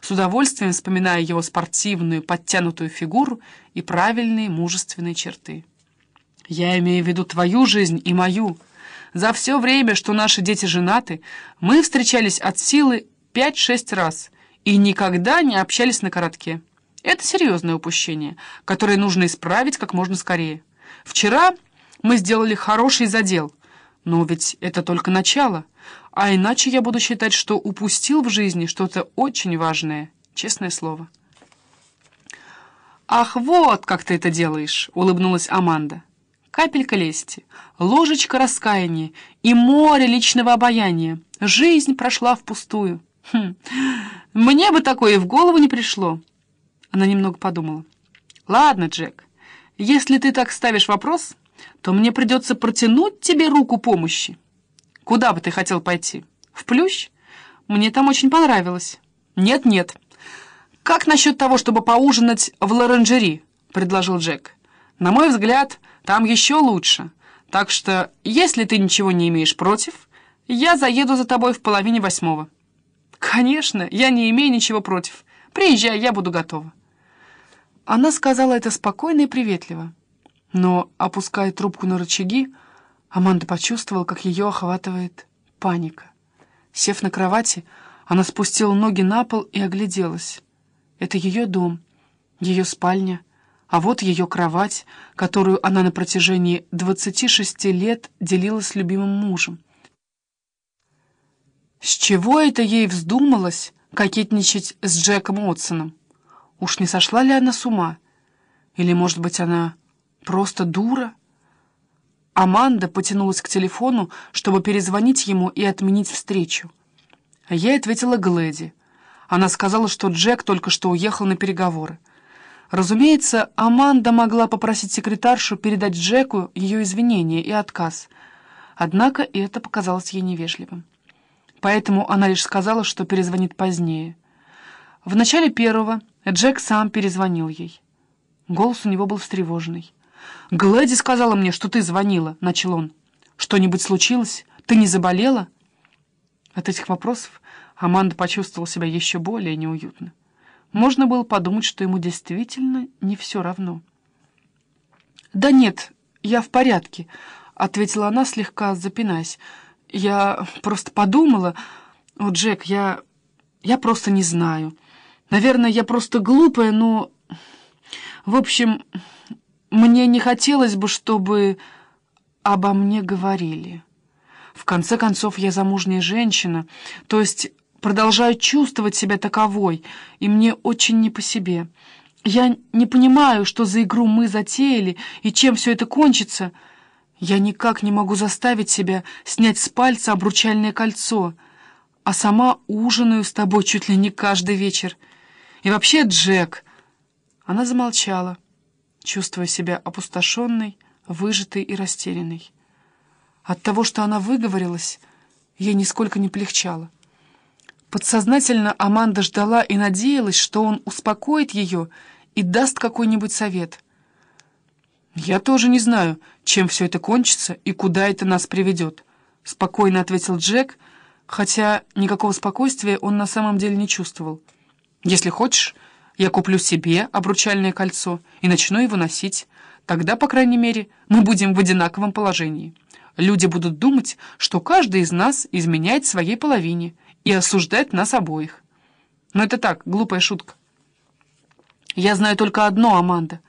с удовольствием вспоминая его спортивную, подтянутую фигуру и правильные мужественные черты. «Я имею в виду твою жизнь и мою. За все время, что наши дети женаты, мы встречались от силы пять-шесть раз и никогда не общались на коротке. Это серьезное упущение, которое нужно исправить как можно скорее. Вчера мы сделали хороший задел, но ведь это только начало, а иначе я буду считать, что упустил в жизни что-то очень важное, честное слово. «Ах, вот как ты это делаешь!» — улыбнулась Аманда. Капелька лести, ложечка раскаяния и море личного обаяния. Жизнь прошла впустую. Хм, мне бы такое в голову не пришло. Она немного подумала. Ладно, Джек, если ты так ставишь вопрос, то мне придется протянуть тебе руку помощи. Куда бы ты хотел пойти? В Плющ? Мне там очень понравилось. Нет-нет. Как насчет того, чтобы поужинать в Лоранжери? Предложил Джек. На мой взгляд, там еще лучше. Так что, если ты ничего не имеешь против, я заеду за тобой в половине восьмого. Конечно, я не имею ничего против. Приезжай, я буду готова. Она сказала это спокойно и приветливо. Но, опуская трубку на рычаги, Аманда почувствовала, как ее охватывает паника. Сев на кровати, она спустила ноги на пол и огляделась. Это ее дом, ее спальня, а вот ее кровать, которую она на протяжении 26 лет делила с любимым мужем. С чего это ей вздумалось кокетничать с Джеком Отсоном? Уж не сошла ли она с ума? Или, может быть, она просто дура? Аманда потянулась к телефону, чтобы перезвонить ему и отменить встречу. А ей ответила Глэди. Она сказала, что Джек только что уехал на переговоры. Разумеется, Аманда могла попросить секретаршу передать Джеку ее извинения и отказ. Однако это показалось ей невежливым. Поэтому она лишь сказала, что перезвонит позднее. В начале первого Джек сам перезвонил ей. Голос у него был встревоженный. «Глэди сказала мне, что ты звонила», — начал он. «Что-нибудь случилось? Ты не заболела?» От этих вопросов Аманда почувствовала себя еще более неуютно. Можно было подумать, что ему действительно не все равно. «Да нет, я в порядке», — ответила она, слегка запинаясь. «Я просто подумала... О, Джек, я... я просто не знаю. Наверное, я просто глупая, но... В общем, мне не хотелось бы, чтобы обо мне говорили. В конце концов, я замужняя женщина, то есть продолжаю чувствовать себя таковой, и мне очень не по себе. Я не понимаю, что за игру мы затеяли и чем все это кончится. Я никак не могу заставить себя снять с пальца обручальное кольцо, а сама ужинаю с тобой чуть ли не каждый вечер. И вообще, Джек...» Она замолчала, чувствуя себя опустошенной, выжатой и растерянной. От того, что она выговорилась, ей нисколько не полегчало. Подсознательно Аманда ждала и надеялась, что он успокоит ее и даст какой-нибудь совет. «Я тоже не знаю, чем все это кончится и куда это нас приведет», — спокойно ответил Джек, хотя никакого спокойствия он на самом деле не чувствовал. «Если хочешь, я куплю себе обручальное кольцо и начну его носить. Тогда, по крайней мере, мы будем в одинаковом положении. Люди будут думать, что каждый из нас изменяет своей половине — и осуждать нас обоих. Но это так, глупая шутка. Я знаю только одно, Аманда.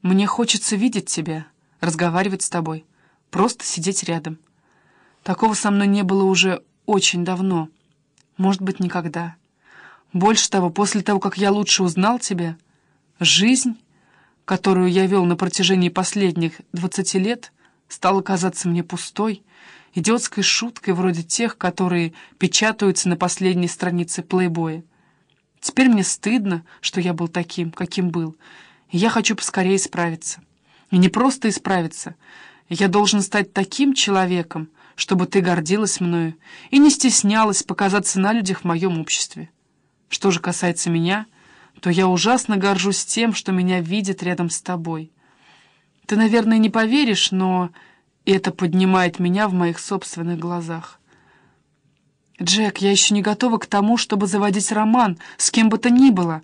Мне хочется видеть тебя, разговаривать с тобой, просто сидеть рядом. Такого со мной не было уже очень давно, может быть, никогда. Больше того, после того, как я лучше узнал тебя, жизнь, которую я вел на протяжении последних двадцати лет, стала казаться мне пустой, идиотской шуткой вроде тех, которые печатаются на последней странице плейбоя. Теперь мне стыдно, что я был таким, каким был, и я хочу поскорее исправиться. И не просто исправиться. Я должен стать таким человеком, чтобы ты гордилась мною и не стеснялась показаться на людях в моем обществе. Что же касается меня, то я ужасно горжусь тем, что меня видят рядом с тобой. Ты, наверное, не поверишь, но это поднимает меня в моих собственных глазах. «Джек, я еще не готова к тому, чтобы заводить роман с кем бы то ни было»,